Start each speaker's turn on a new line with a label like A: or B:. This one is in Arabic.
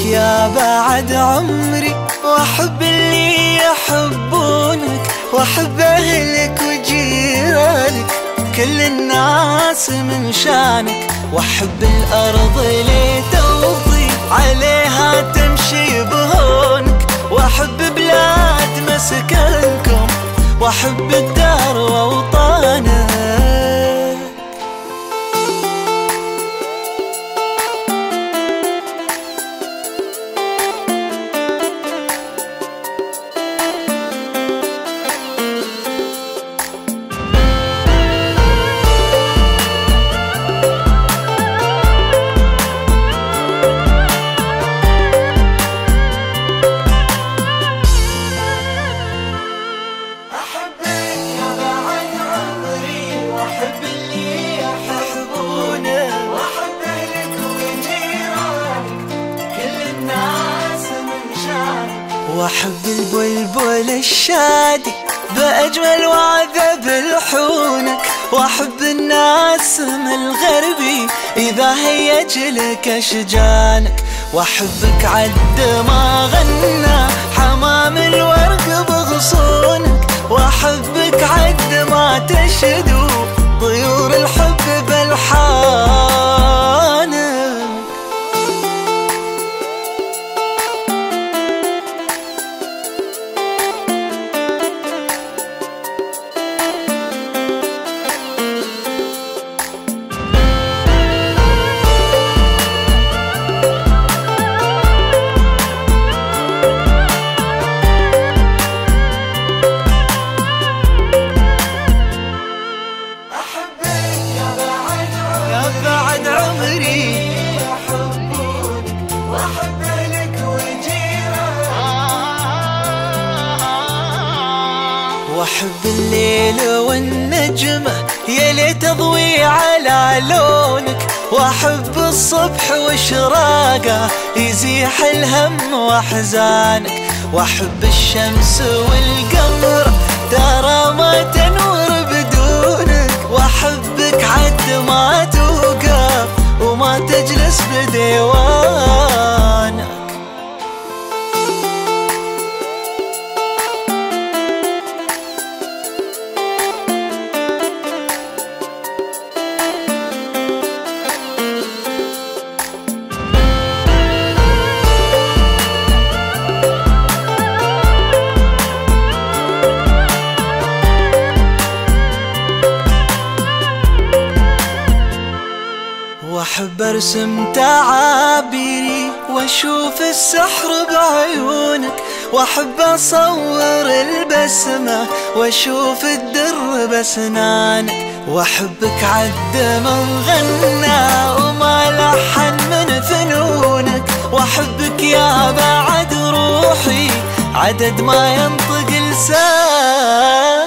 A: بعد عمري وأحب اللي يحبونك وأحب أهلك وجيرانك كل الناس من شانك وأحب الأرض اللي توطي عليها تمشي بهونك وأحب بلاد مسكنكم وأحب الدار واوطانك وأحب البلبل الشادي بأجمل وعذب وأحب الناس من الغربي إذا هيج لك أشجانك وأحبك عد ما غنى حمام الورق بغصونك واحبك عد ما تشدو طيور الحب بلحانك يا بعد عمري. يحبونك وجيرانك وأحب الليل والنجمة يلي تضوي على لونك. وأحب الصبح وشراقة يزيح الهم وأحزانك. وأحب الشمس والقمر ترى ما تنور بدونك. وأحبك عد ما واحب ارسم تعابيري واشوف السحر بعيونك واحب اصور البسمة واشوف الدر بسنانك واحبك عد من غنى وما لحن من فنونك واحبك يا بعد روحي عدد ما ينطق لسانك